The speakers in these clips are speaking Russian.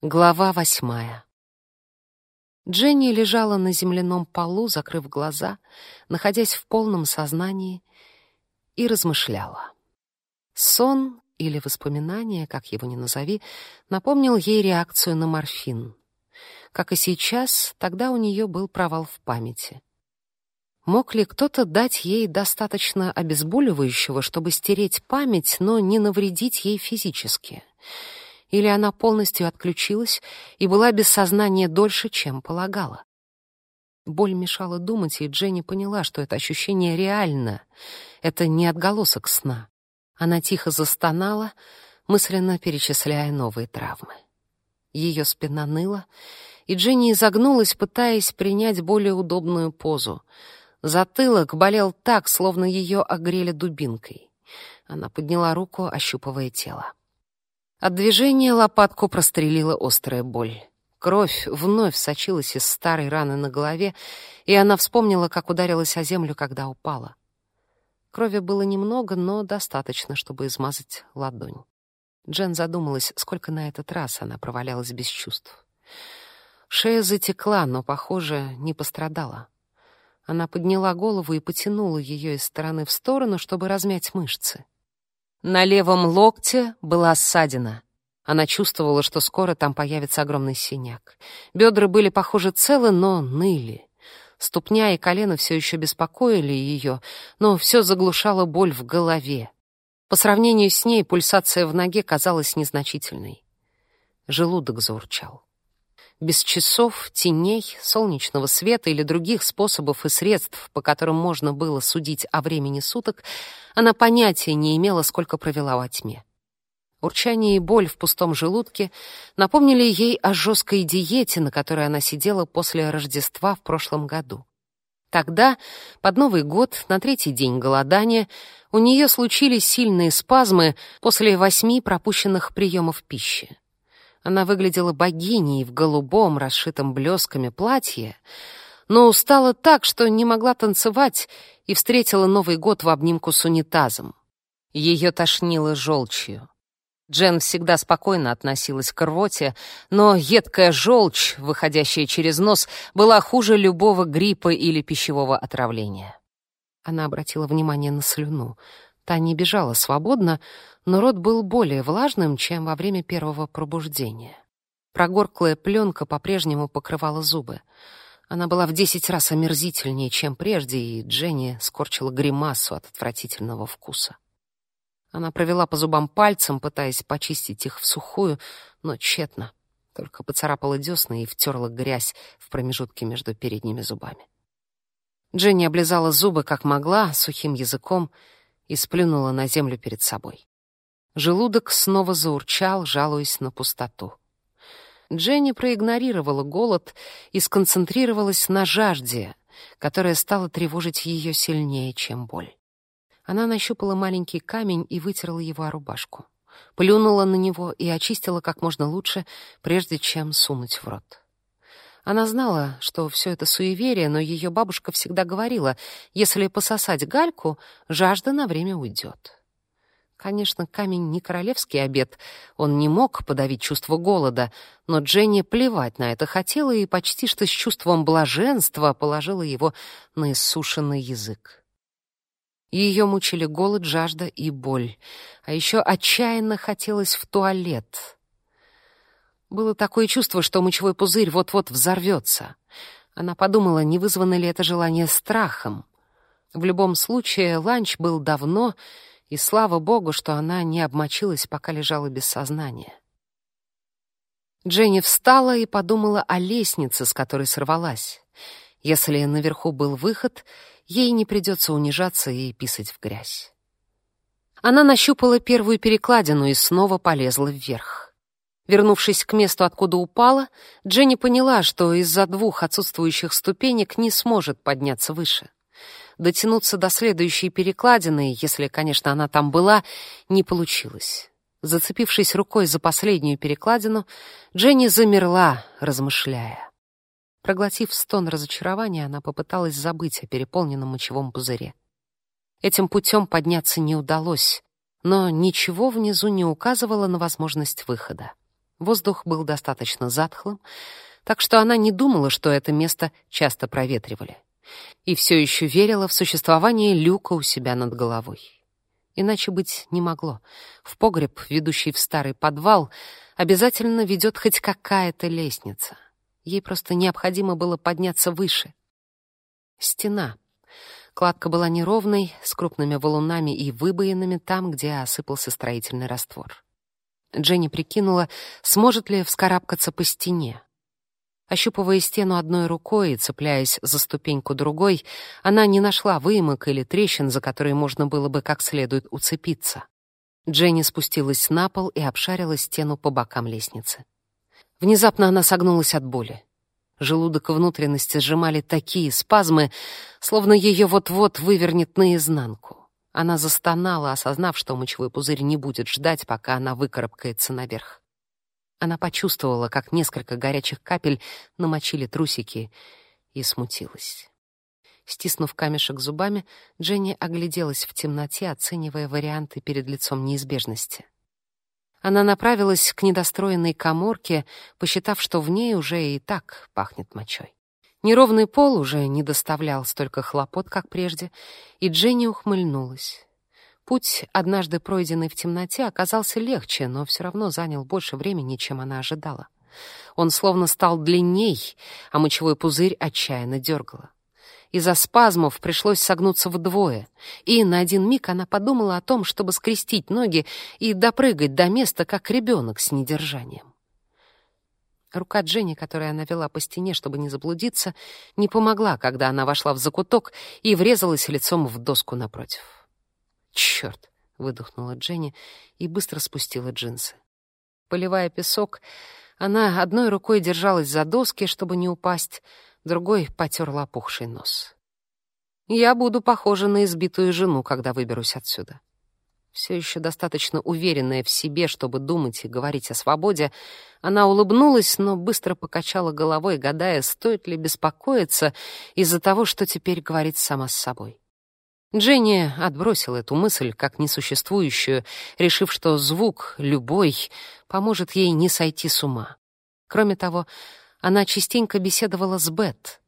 Глава восьмая. Дженни лежала на земляном полу, закрыв глаза, находясь в полном сознании, и размышляла. Сон или воспоминание, как его ни назови, напомнил ей реакцию на морфин. Как и сейчас, тогда у нее был провал в памяти. Мог ли кто-то дать ей достаточно обезболивающего, чтобы стереть память, но не навредить ей физически? — или она полностью отключилась и была без сознания дольше, чем полагала. Боль мешала думать, и Дженни поняла, что это ощущение реально. Это не отголосок сна. Она тихо застонала, мысленно перечисляя новые травмы. Ее спина ныла, и Дженни изогнулась, пытаясь принять более удобную позу. Затылок болел так, словно ее огрели дубинкой. Она подняла руку, ощупывая тело. От движения лопатку прострелила острая боль. Кровь вновь сочилась из старой раны на голове, и она вспомнила, как ударилась о землю, когда упала. Крови было немного, но достаточно, чтобы измазать ладонь. Джен задумалась, сколько на этот раз она провалялась без чувств. Шея затекла, но, похоже, не пострадала. Она подняла голову и потянула ее из стороны в сторону, чтобы размять мышцы. На левом локте была ссадина. Она чувствовала, что скоро там появится огромный синяк. Бедра были, похоже, целы, но ныли. Ступня и колено все еще беспокоили ее, но все заглушало боль в голове. По сравнению с ней пульсация в ноге казалась незначительной. Желудок заурчал. Без часов, теней, солнечного света или других способов и средств, по которым можно было судить о времени суток, она понятия не имела, сколько провела во тьме. Урчание и боль в пустом желудке напомнили ей о жесткой диете, на которой она сидела после Рождества в прошлом году. Тогда, под Новый год, на третий день голодания, у нее случились сильные спазмы после восьми пропущенных приемов пищи. Она выглядела богиней в голубом, расшитом блесками платье, но устала так, что не могла танцевать и встретила Новый год в обнимку с унитазом. Ее тошнило желчью. Джен всегда спокойно относилась к рвоте, но едкая желчь, выходящая через нос, была хуже любого гриппа или пищевого отравления. Она обратила внимание на слюну. Та не бежала свободно, но рот был более влажным, чем во время первого пробуждения. Прогорклая пленка по-прежнему покрывала зубы. Она была в десять раз омерзительнее, чем прежде, и Дженни скорчила гримасу от отвратительного вкуса. Она провела по зубам пальцем, пытаясь почистить их в сухую, но тщетно. Только поцарапала десны и втерла грязь в промежутке между передними зубами. Дженни облизала зубы как могла, сухим языком, и сплюнула на землю перед собой. Желудок снова заурчал, жалуясь на пустоту. Дженни проигнорировала голод и сконцентрировалась на жажде, которая стала тревожить ее сильнее, чем боль. Она нащупала маленький камень и вытерла его о рубашку. Плюнула на него и очистила как можно лучше, прежде чем сунуть в рот. Она знала, что все это суеверие, но ее бабушка всегда говорила, если пососать гальку, жажда на время уйдет. Конечно, камень не королевский обед, он не мог подавить чувство голода, но Дженни плевать на это хотела и почти что с чувством блаженства положила его на иссушенный язык. Ее мучили голод, жажда и боль, а еще отчаянно хотелось в туалет — было такое чувство, что мочевой пузырь вот-вот взорвется. Она подумала, не вызвано ли это желание страхом. В любом случае, ланч был давно, и слава богу, что она не обмочилась, пока лежала без сознания. Дженни встала и подумала о лестнице, с которой сорвалась. Если наверху был выход, ей не придется унижаться и писать в грязь. Она нащупала первую перекладину и снова полезла вверх. Вернувшись к месту, откуда упала, Дженни поняла, что из-за двух отсутствующих ступенек не сможет подняться выше. Дотянуться до следующей перекладины, если, конечно, она там была, не получилось. Зацепившись рукой за последнюю перекладину, Дженни замерла, размышляя. Проглотив стон разочарования, она попыталась забыть о переполненном мочевом пузыре. Этим путем подняться не удалось, но ничего внизу не указывало на возможность выхода. Воздух был достаточно затхлым, так что она не думала, что это место часто проветривали. И все еще верила в существование люка у себя над головой. Иначе быть не могло. В погреб, ведущий в старый подвал, обязательно ведет хоть какая-то лестница. Ей просто необходимо было подняться выше. Стена. Кладка была неровной, с крупными валунами и выбоинами там, где осыпался строительный раствор. Дженни прикинула, сможет ли вскарабкаться по стене. Ощупывая стену одной рукой и цепляясь за ступеньку другой, она не нашла выемок или трещин, за которые можно было бы как следует уцепиться. Дженни спустилась на пол и обшарила стену по бокам лестницы. Внезапно она согнулась от боли. Желудок и внутренности сжимали такие спазмы, словно ее вот-вот вывернет наизнанку. Она застонала, осознав, что мочевой пузырь не будет ждать, пока она выкарабкается наверх. Она почувствовала, как несколько горячих капель намочили трусики, и смутилась. Стиснув камешек зубами, Дженни огляделась в темноте, оценивая варианты перед лицом неизбежности. Она направилась к недостроенной каморке, посчитав, что в ней уже и так пахнет мочой. Неровный пол уже не доставлял столько хлопот, как прежде, и Дженни ухмыльнулась. Путь, однажды пройденный в темноте, оказался легче, но все равно занял больше времени, чем она ожидала. Он словно стал длинней, а мочевой пузырь отчаянно дергало. Из-за спазмов пришлось согнуться вдвое, и на один миг она подумала о том, чтобы скрестить ноги и допрыгать до места, как ребенок с недержанием. Рука Дженни, которую она вела по стене, чтобы не заблудиться, не помогла, когда она вошла в закуток и врезалась лицом в доску напротив. «Черт!» — выдохнула Дженни и быстро спустила джинсы. Поливая песок, она одной рукой держалась за доски, чтобы не упасть, другой потерла опухший нос. «Я буду похожа на избитую жену, когда выберусь отсюда». Все еще достаточно уверенная в себе, чтобы думать и говорить о свободе, она улыбнулась, но быстро покачала головой, гадая, стоит ли беспокоиться из-за того, что теперь говорит сама с собой. Дженни отбросила эту мысль как несуществующую, решив, что звук, любой, поможет ей не сойти с ума. Кроме того, она частенько беседовала с Бет.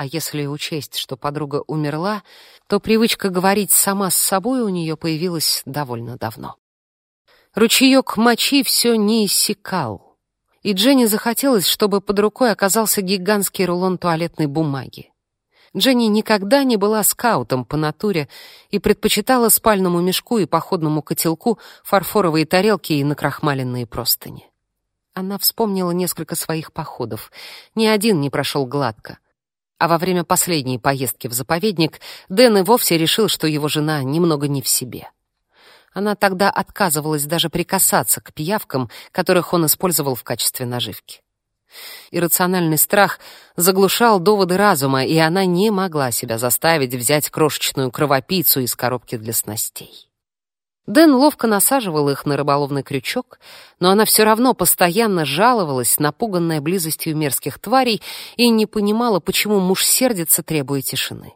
А если учесть, что подруга умерла, то привычка говорить сама с собой у нее появилась довольно давно. Ручеек мочи все не иссякал, и Дженни захотелось, чтобы под рукой оказался гигантский рулон туалетной бумаги. Дженни никогда не была скаутом по натуре и предпочитала спальному мешку и походному котелку фарфоровые тарелки и накрахмаленные простыни. Она вспомнила несколько своих походов. Ни один не прошел гладко. А во время последней поездки в заповедник Дэн и вовсе решил, что его жена немного не в себе. Она тогда отказывалась даже прикасаться к пиявкам, которых он использовал в качестве наживки. Иррациональный страх заглушал доводы разума, и она не могла себя заставить взять крошечную кровопийцу из коробки для снастей. Дэн ловко насаживал их на рыболовный крючок, но она все равно постоянно жаловалась, напуганная близостью мерзких тварей, и не понимала, почему муж сердится, требуя тишины.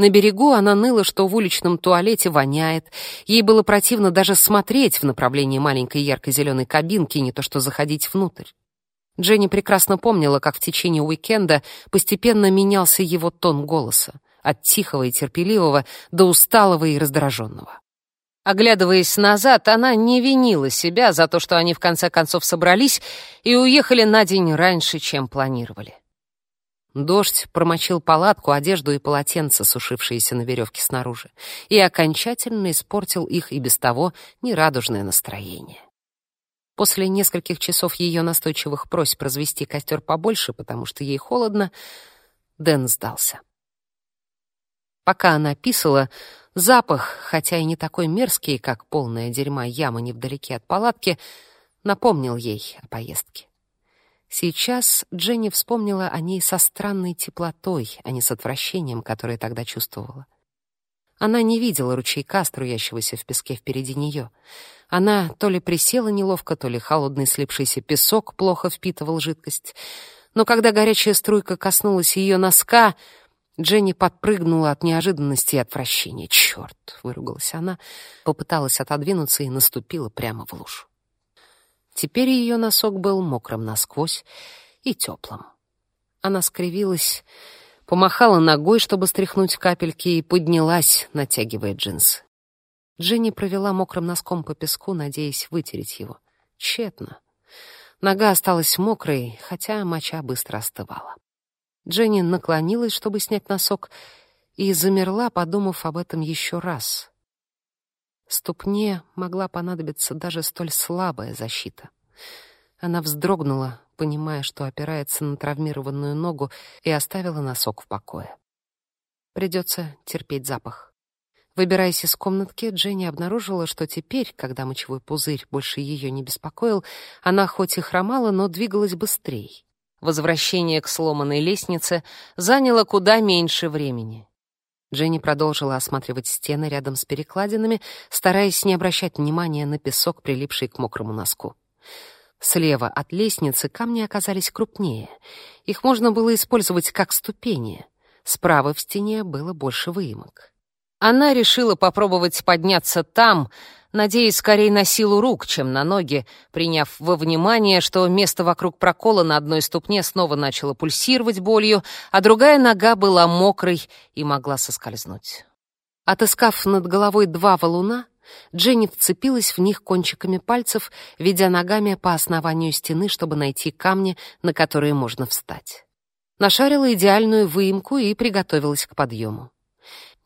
На берегу она ныла, что в уличном туалете воняет. Ей было противно даже смотреть в направлении маленькой ярко-зеленой кабинки, не то что заходить внутрь. Дженни прекрасно помнила, как в течение уикенда постепенно менялся его тон голоса, от тихого и терпеливого до усталого и раздраженного. Оглядываясь назад, она не винила себя за то, что они в конце концов собрались и уехали на день раньше, чем планировали. Дождь промочил палатку, одежду и полотенце, сушившиеся на веревке снаружи, и окончательно испортил их и без того нерадужное настроение. После нескольких часов ее настойчивых просьб развести костер побольше, потому что ей холодно, Дэн сдался. Пока она писала, запах, хотя и не такой мерзкий, как полная дерьма яма невдалеке от палатки, напомнил ей о поездке. Сейчас Дженни вспомнила о ней со странной теплотой, а не с отвращением, которое тогда чувствовала. Она не видела ручейка, струящегося в песке впереди нее. Она то ли присела неловко, то ли холодный слипшийся песок плохо впитывал жидкость. Но когда горячая струйка коснулась ее носка, Дженни подпрыгнула от неожиданности и отвращения. «Черт!» — выругалась она, попыталась отодвинуться и наступила прямо в лужу. Теперь ее носок был мокрым насквозь и теплым. Она скривилась, помахала ногой, чтобы стряхнуть капельки, и поднялась, натягивая джинсы. Дженни провела мокрым носком по песку, надеясь вытереть его. Тщетно. Нога осталась мокрой, хотя моча быстро остывала. Дженни наклонилась, чтобы снять носок, и замерла, подумав об этом еще раз. Ступне могла понадобиться даже столь слабая защита. Она вздрогнула, понимая, что опирается на травмированную ногу, и оставила носок в покое. Придется терпеть запах. Выбираясь из комнатки, Дженни обнаружила, что теперь, когда мочевой пузырь больше ее не беспокоил, она хоть и хромала, но двигалась быстрее. Возвращение к сломанной лестнице заняло куда меньше времени. Дженни продолжила осматривать стены рядом с перекладинами, стараясь не обращать внимания на песок, прилипший к мокрому носку. Слева от лестницы камни оказались крупнее. Их можно было использовать как ступени. Справа в стене было больше выемок. Она решила попробовать подняться там, надеясь скорее на силу рук, чем на ноги, приняв во внимание, что место вокруг прокола на одной ступне снова начало пульсировать болью, а другая нога была мокрой и могла соскользнуть. Отыскав над головой два валуна, Дженни вцепилась в них кончиками пальцев, ведя ногами по основанию стены, чтобы найти камни, на которые можно встать. Нашарила идеальную выемку и приготовилась к подъему.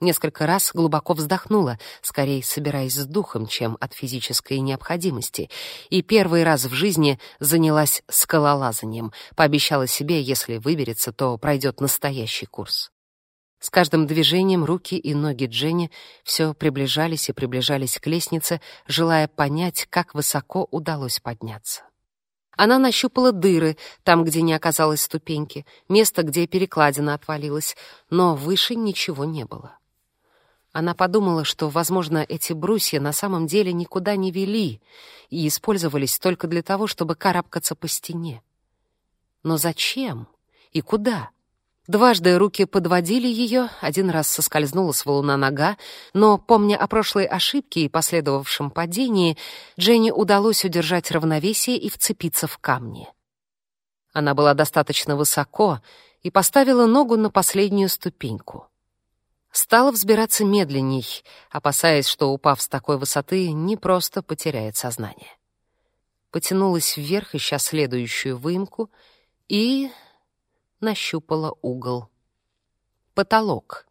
Несколько раз глубоко вздохнула, скорее собираясь с духом, чем от физической необходимости, и первый раз в жизни занялась скалолазанием, пообещала себе, если выберется, то пройдет настоящий курс. С каждым движением руки и ноги Дженни все приближались и приближались к лестнице, желая понять, как высоко удалось подняться. Она нащупала дыры, там, где не оказалось ступеньки, место, где перекладина отвалилась, но выше ничего не было. Она подумала, что, возможно, эти брусья на самом деле никуда не вели и использовались только для того, чтобы карабкаться по стене. Но зачем и куда? Дважды руки подводили ее, один раз соскользнула с валуна нога, но, помня о прошлой ошибке и последовавшем падении, Дженни удалось удержать равновесие и вцепиться в камни. Она была достаточно высоко и поставила ногу на последнюю ступеньку. Стала взбираться медленней, опасаясь, что, упав с такой высоты, не просто потеряет сознание. Потянулась вверх, ища следующую выемку, и нащупала угол. Потолок.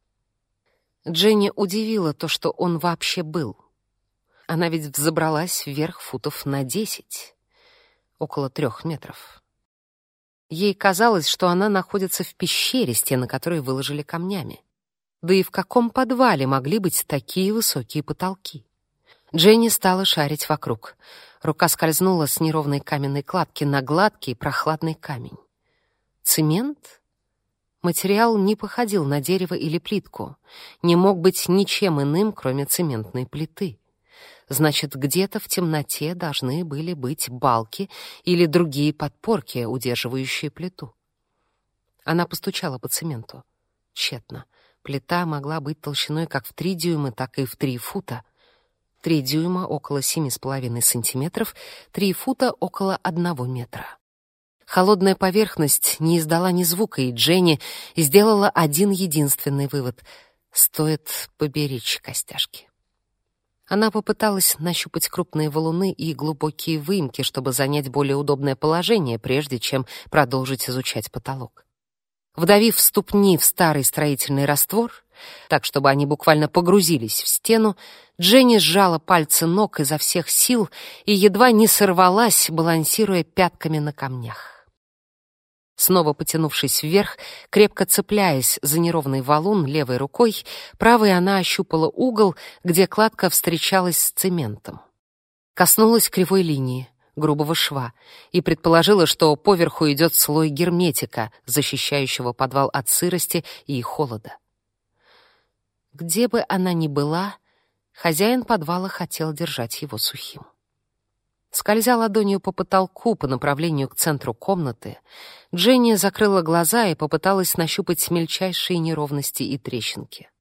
Дженни удивила то, что он вообще был. Она ведь взобралась вверх футов на десять, около трех метров. Ей казалось, что она находится в пещере, стены которой выложили камнями. Да и в каком подвале могли быть такие высокие потолки? Дженни стала шарить вокруг. Рука скользнула с неровной каменной кладки на гладкий прохладный камень. Цемент? Материал не походил на дерево или плитку, не мог быть ничем иным, кроме цементной плиты. Значит, где-то в темноте должны были быть балки или другие подпорки, удерживающие плиту. Она постучала по цементу. Тщетно. Плита могла быть толщиной как в три дюйма, так и в три фута. Три дюйма — около семи с половиной сантиметров, три фута — около одного метра. Холодная поверхность не издала ни звука, и Дженни сделала один единственный вывод — стоит поберечь костяшки. Она попыталась нащупать крупные валуны и глубокие выемки, чтобы занять более удобное положение, прежде чем продолжить изучать потолок. Вдавив ступни в старый строительный раствор, так, чтобы они буквально погрузились в стену, Дженни сжала пальцы ног изо всех сил и едва не сорвалась, балансируя пятками на камнях. Снова потянувшись вверх, крепко цепляясь за неровный валун левой рукой, правой она ощупала угол, где кладка встречалась с цементом. Коснулась кривой линии, грубого шва, и предположила, что поверху идет слой герметика, защищающего подвал от сырости и холода. Где бы она ни была, хозяин подвала хотел держать его сухим. Скользя ладонью по потолку по направлению к центру комнаты, Дженни закрыла глаза и попыталась нащупать мельчайшие неровности и трещинки.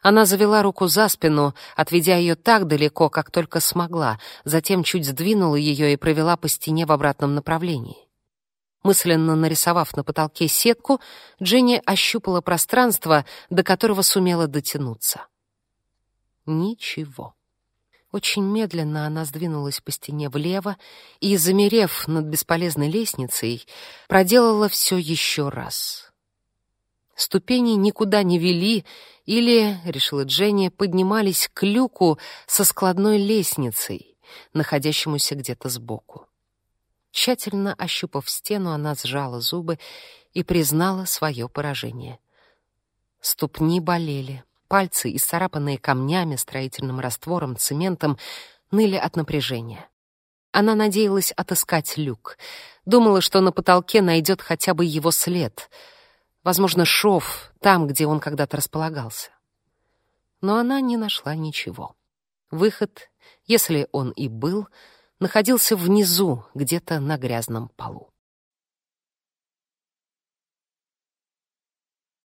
Она завела руку за спину, отведя ее так далеко, как только смогла, затем чуть сдвинула ее и провела по стене в обратном направлении. Мысленно нарисовав на потолке сетку, Дженни ощупала пространство, до которого сумела дотянуться. Ничего. Очень медленно она сдвинулась по стене влево и, замерев над бесполезной лестницей, проделала все еще раз. Ступени никуда не вели или, решила Дженни, поднимались к люку со складной лестницей, находящемуся где-то сбоку. Тщательно ощупав стену, она сжала зубы и признала свое поражение. Ступни болели, пальцы, исцарапанные камнями, строительным раствором, цементом, ныли от напряжения. Она надеялась отыскать люк, думала, что на потолке найдет хотя бы его след — возможно, шов там, где он когда-то располагался. Но она не нашла ничего. Выход, если он и был, находился внизу, где-то на грязном полу.